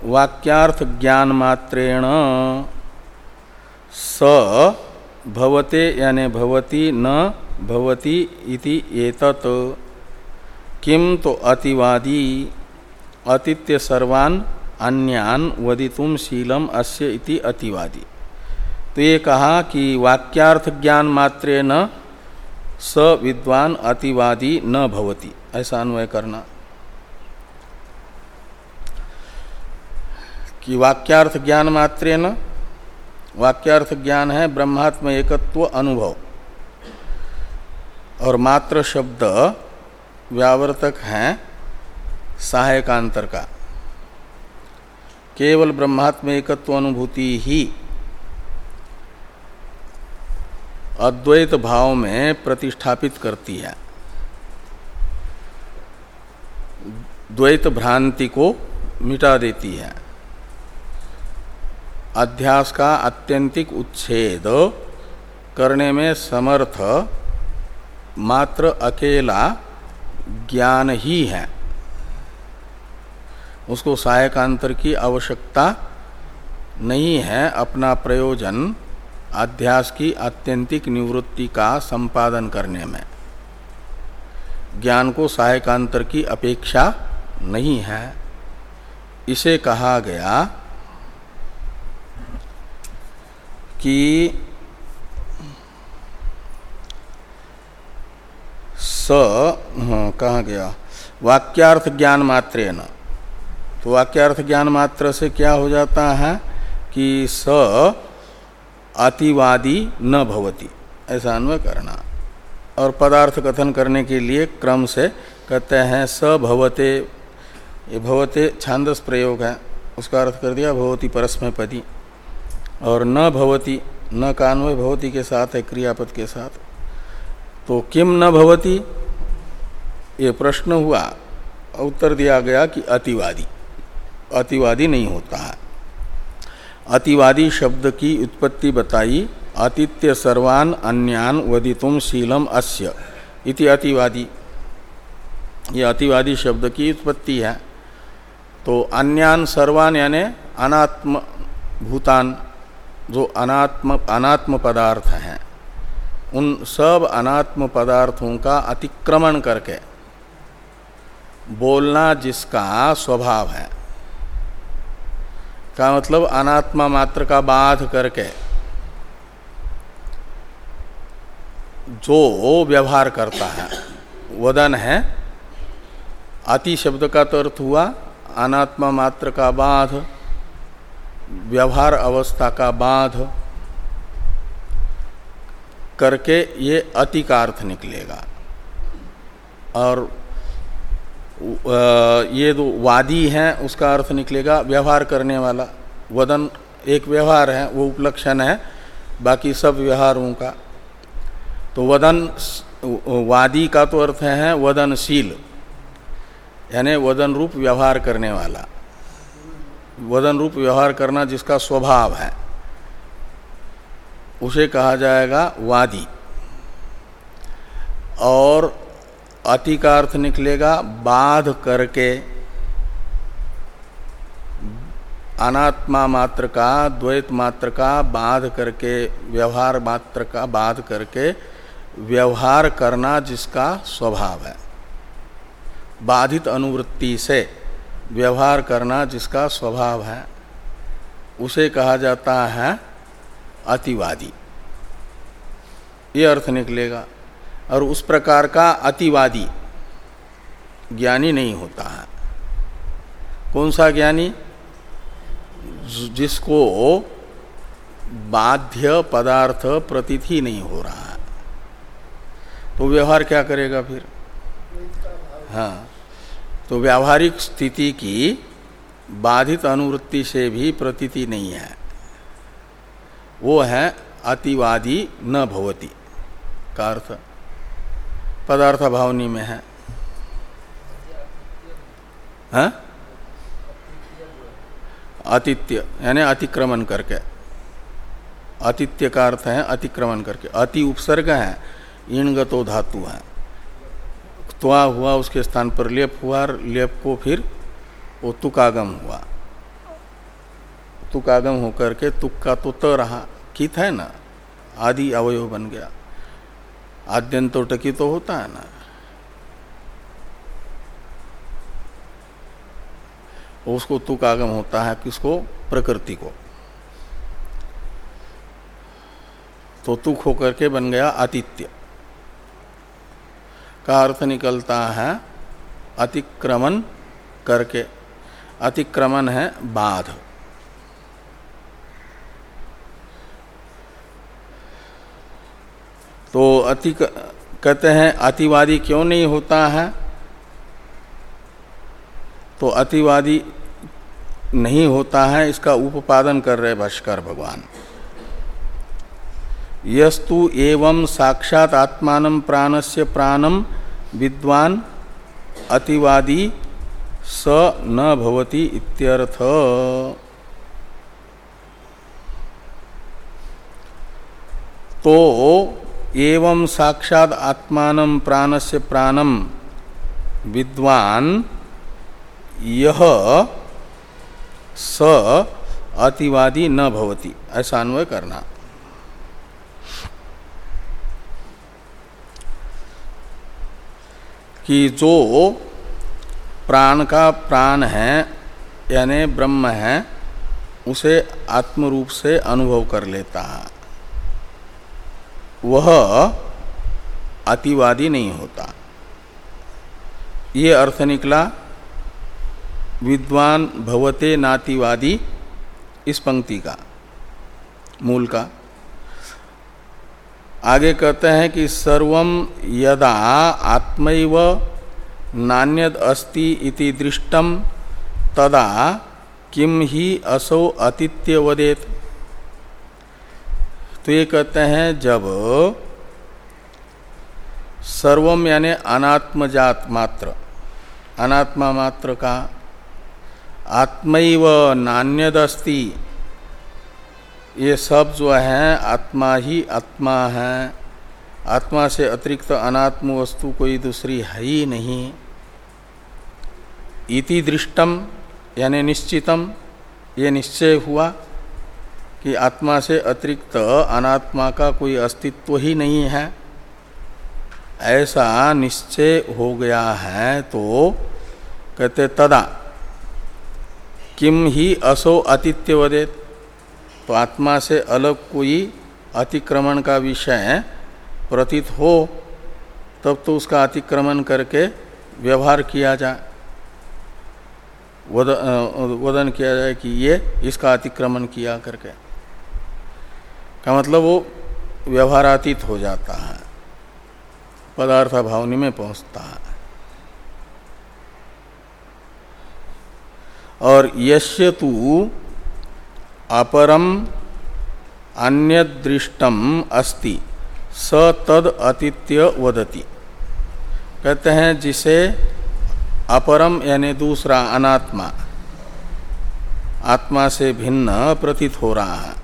[SPEAKER 1] वाक्यार्थ ज्ञान मात्रेण स भवते यानि भवती न भवती इति एतत। किम तो अतिवादी, अतिथ्य सर्वान अन्यान वदितुम शीलम अस्य इति अतिवादी। तो ये कहा कि वाक्यार्थ ज्ञान मात्रे न स विद्वान अतिवादी न भवती। ऐसा अन्वय करना। कि वाक्यार्थ ज्ञान मात्रे न वाक्यार्थ ज्ञान है, ब्रह्मात्म एकत्व अनुभव। और मात्र शब्द व्यावर्तक हैं, सहायकांतर का। केवल ब्रह्मात्म एकत्व अनुभूति ही अद्वैत भाव में प्रतिष्ठापित करती है। द्वैत भ्रांति को मिटा देती है। अध्यास का अत्यंतिक उच्छेद करने में समर्थ मात्र अकेला ज्ञान ही है। उसको सहायकांतर की आवश्यकता नहीं है। अपना प्रयोजन अध्यास की आत्यंतिक निवृत्ति का संपादन करने में। ज्ञान को सहायकांतर की अपेक्षा नहीं है। इसे कहा गया कि स हाँ, कहा गया? वाक्यार्थ ज्ञान मात्रे न तो वाक्यार्थ ज्ञान मात्र से क्या हो जाता है कि स अतिवादी न भवती। ऐसा अन्वय करना। और पदार्थ कथन करने के लिए क्रम से कहते हैं स भवते ये भवते छांदस प्रयोग है। उसका अर्थ कर दिया भवती परस्मय पदी और न भवती, न कान्वय भवती के साथ है, क्रियापद के साथ। तो किम न भवती? ये प्रश्न हुआ, उत्तर दिया गया कि अतिवादी। अतिवादी नहीं होता है। अतिवादी शब्द की उत्पत्ति बताई अतिथ्य सर्वान अन्यान वदितुम शीलम अस्य इति अतिवादी। ये अतिवादी शब्द की उत्पत्ति है। तो अन्यान सर्वान यानि अनात्म भूतान जो अनात्म अनात्म पदार्थ हैं, उन सब अनात्म पदार्थों का अतिक्रमण करके बोलना जिसका स्वभाव है, का मतलब अनात्मा मात्र का बाध करके जो व्यवहार करता है, वदन है, अति शब्द का तो अर्थ हुआ अनात्मा मात्र का बाध व्यवहार अवस्था का बाध करके ये अति का अर्थ निकलेगा। और ये जो वादी हैं, उसका अर्थ निकलेगा व्यवहार करने वाला। वदन एक व्यवहार है, वो उपलक्षण है, बाकी सब व्यवहारों का। तो वदन वादी का तो अर्थ है वदनशील, यानी वदन रूप व्यवहार करने वाला। वदन रूप व्यवहार करना जिसका स्वभाव है, उसे कहा जाएगा वादी। और अति का अर्थ निकलेगा बाध करके, अनात्मा मात्र का, द्वैत मात्र का बाध करके, व्यवहार मात्र का बाध करके व्यवहार करना जिसका स्वभाव है। बाधित अनुवृत्ति से व्यवहार करना जिसका स्वभाव है, उसे कहा जाता है अतिवादी। ये अर्थ निकलेगा। और उस प्रकार का अतिवादी ज्ञानी नहीं होता है। कौन सा ज्ञानी? जिसको बाध्य पदार्थ प्रतीति नहीं हो रहा है। तो व्यवहार क्या करेगा फिर? हाँ। तो व्यावहारिक स्थिति की बाधित अनुवृत्ति से भी प्रतीति नहीं है। वो है अतिवादी न भवती, का अर्थ पदार्थ भावनी में है। हाँ? यानी अतिक्रमण करके। अतिथ्य का अर्थ है अतिक्रमण करके। अति उपसर्ग है, इणगतो धातु है। त्वा हुआ, उसके स्थान पर लेप हुआ और लेप को फिर वो तुकागम हुआ। तुकागम होकर के तुक का तो त रहा, कित है ना? आदि अवयव बन गया। आद्यंतो टकी तो होता है ना। उसको तुक आगम होता है किसको? प्रकृति को। तो तुक होकर के बन गया आतिथ्य का अर्थ निकलता है, अतिक्रमण करके। अतिक्रमण है बाध। तो अति कहते हैं, अतिवादी क्यों नहीं होता है? तो अतिवादी नहीं होता है, इसका उपादन कर रहे भाष्कर भगवान। यस्तु एवं साक्षात आत्मान प्राणस्य प्राणम विद्वान अतिवादी स न भवति इत्यर्थ। तो एवं साक्षात आत्मान प्राणस्य प्राणम विद्वान यह स अतिवादी न भवति। ऐसा अन्वय करना कि जो प्राण का प्राण है, यानी ब्रह्म है, उसे आत्म रूप से अनुभव कर लेता है। वह अतिवादी नहीं होता। ये अर्थ निकला, विद्वान भवते नातिवादी इस पंक्ति का, मूल का। आगे कहते हैं कि सर्वम यदा आत्मैव नान्यद अस्ति इति दृष्टम तदा किम ही असो अतिथ्य वदेत तो ये कहते हैं जब सर्वम यानी अनात्मजात मात्र, अनात्मा मात्र का, आत्मैव नान्यदस्ति ये सब जो हैं, आत्मा ही आत्मा है। आत्मा से अतिरिक्त अनात्म वस्तु कोई दूसरी है ही नहीं। इति दृष्टम यानी निश्चितम, ये निश्चय हुआ कि आत्मा से अतिरिक्त अनात्मा का कोई अस्तित्व ही नहीं है। ऐसा निश्चय हो गया है तो कहते तदा, किम ही असो अतिथ्य वदेत। तो आत्मा से अलग कोई अतिक्रमण का विषय प्रतीत हो तब तो उसका अतिक्रमण करके व्यवहार किया जाए वद, वदन किया जाए कि ये इसका अतिक्रमण किया करके। का मतलब वो व्यवहारातीत हो जाता है पदार्थ भावनी में पहुँचता है। और यश्य तू अपरम अन्य दृष्टम अस्ति। स तद अतिथ्य वदति। कहते हैं जिसे अपरम यानी दूसरा अनात्मा, आत्मा से भिन्न प्रतीत हो रहा है।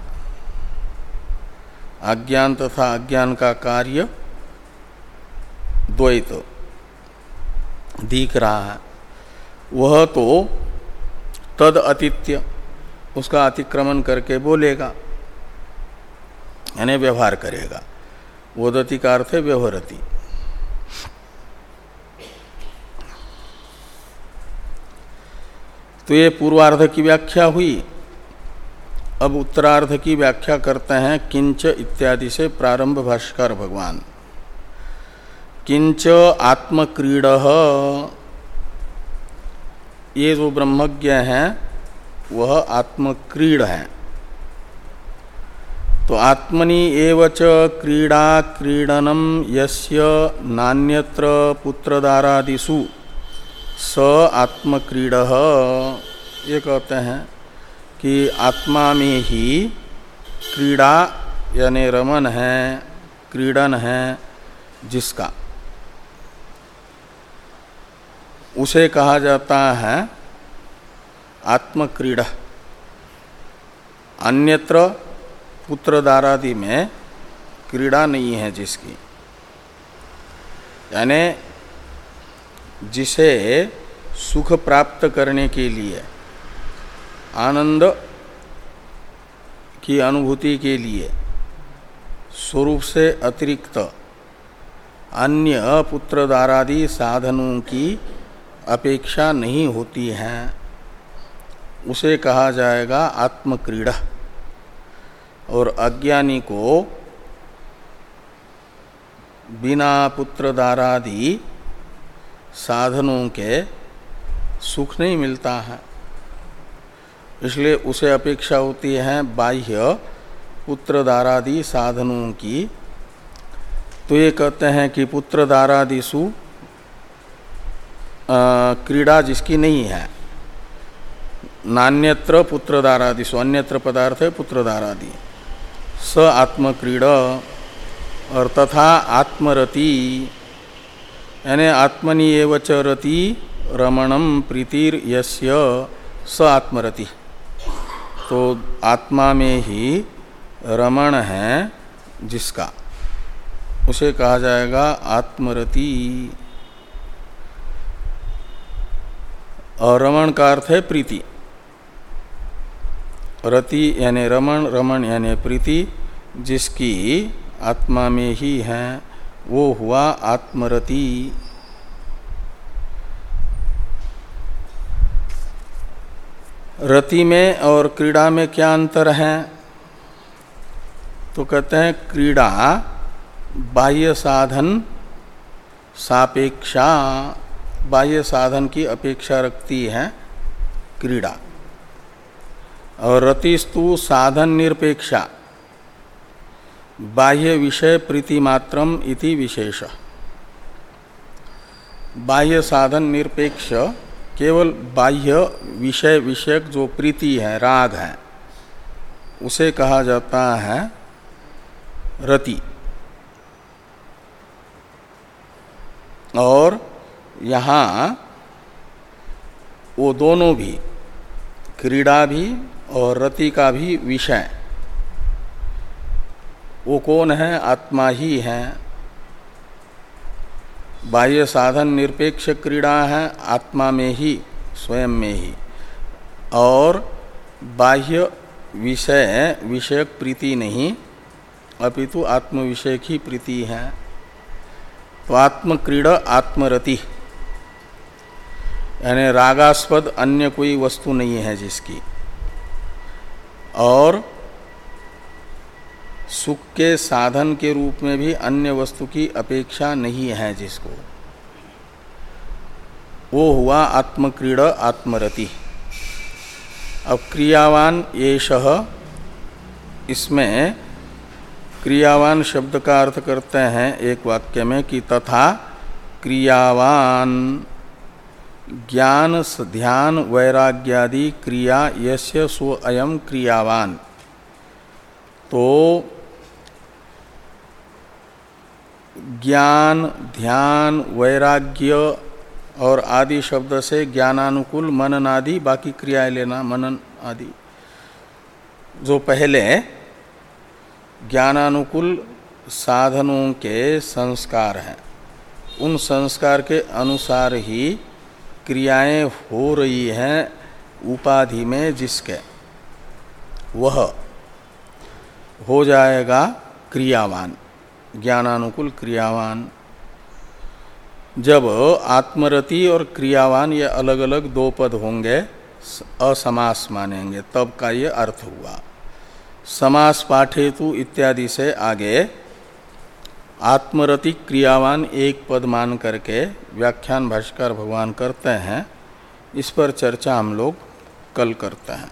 [SPEAKER 1] अज्ञान तथा अज्ञान का कार्य द्वैत दिख रहा है। वह तो तद अतिथ्य उसका अतिक्रमण करके बोलेगा। यानी व्यवहार करेगा। वोदती का अर्थ है व्यवहरती। तो ये पूर्वार्ध की व्याख्या हुई। अब उत्तरार्ध की व्याख्या करते हैं, किंच इत्यादि से प्रारंभ भाष्कर भगवान। किंच आत्मक्रीड। ये जो ब्रह्मज्ञ हैं वह आत्मक्रीड है। तो आत्मनि एवच क्रीड़ा क्रीडनम यस्य नान्यत्र पुत्रदारादिषु स आत्मक्रीड। ये कहते हैं कि आत्मा में ही क्रीड़ा यानी रमन है, क्रीडन है जिसका। उसे कहा जाता है आत्मक्रीड़ा। अन्यत्र पुत्र दारादि में क्रीड़ा नहीं है जिसकी। यानी जिसे सुख प्राप्त करने के लिए, आनंद की अनुभूति के लिए, स्वरूप से अतिरिक्त अन्य पुत्र दारादि साधनों की अपेक्षा नहीं होती हैं। उसे कहा जाएगा आत्मक्रीड़ा। और अज्ञानी को बिना पुत्र दारादि साधनों के सुख नहीं मिलता है। इसलिए उसे अपेक्षा होती है बाह्य पुत्र दारादि साधनों की। तो ये कहते हैं कि पुत्र दारादिशु क्रीड़ा जिसकी नहीं है। नान्यत्र पुत्रदारादि सो अन्यत्र पदार्थ है पुत्रदारादि स आत्मक्रीड, और तथा आत्मरति, यानी आत्मनि एवच रति रमणम प्रीतिर यस्य स आत्मरति। तो आत्मा में ही रमण है जिसका। उसे कहा जाएगा आत्मरति। और रमण का अर्थ है प्रीति। रति यानी रमण रमण यानी प्रीति, जिसकी आत्मा में ही है, वो हुआ आत्मरति। रति में और क्रीड़ा में क्या अंतर है? तो कहते हैं, क्रीड़ा बाह्य साधन सापेक्षा, बाह्य साधन की अपेक्षा रखती है क्रीड़ा। और रतिस्तु साधन निरपेक्षा। बाह्य विषय प्रीतिमात्रम इति विशेष। बाह्य साधन निरपेक्ष केवल बाह्य विषय विषयक जो प्रीति है, राग है, उसे कहा जाता है रति। और यहाँ वो दोनों भी, क्रीड़ा भी और रति का भी विषय। वो कौन है? आत्मा ही है। बाह्य साधन निरपेक्ष क्रीड़ा है, आत्मा में ही, स्वयं में ही। और बाह्य विषय, विषयक प्रीति नहीं, अपितु आत्म विषय की प्रीति है। तो आत्मक्रीड़, आत्मरति। यानी रागास्पद अन्य कोई वस्तु नहीं है जिसकी। और सुख के साधन के रूप में भी अन्य वस्तु की अपेक्षा नहीं है जिसको। वो हुआ आत्मक्रीड़, आत्मरति। अब क्रियावान ये इसमें क्रियावान शब्द का अर्थ करते हैं एक वाक्य में कि तथा क्रियावान। ज्ञान, ध्यान, वैराग्यादि क्रिया यस्य सो अयम क्रियावान। तो ज्ञान, ध्यान, वैराग्य और आदि शब्द से ज्ञानानुकूल मनन आदि, बाकी क्रियाएँ लेना, मनन आदि। जो पहले ज्ञानानुकूल साधनों के संस्कार हैं, उन संस्कार के अनुसार ही क्रियाएँ हो रही हैं उपाधि में जिसके। वह हो जाएगा क्रियावान, ज्ञानानुकूल क्रियावान। जब आत्मरति और क्रियावान ये अलग अलग दो पद होंगे, असमास मानेंगे, तब का ये अर्थ हुआ। समास पाठेतु इत्यादि से आगे आत्मरति क्रियावान एक पद मान करके व्याख्यान भाष्कर भगवान करते हैं। इस पर चर्चा हम लोग कल करते हैं।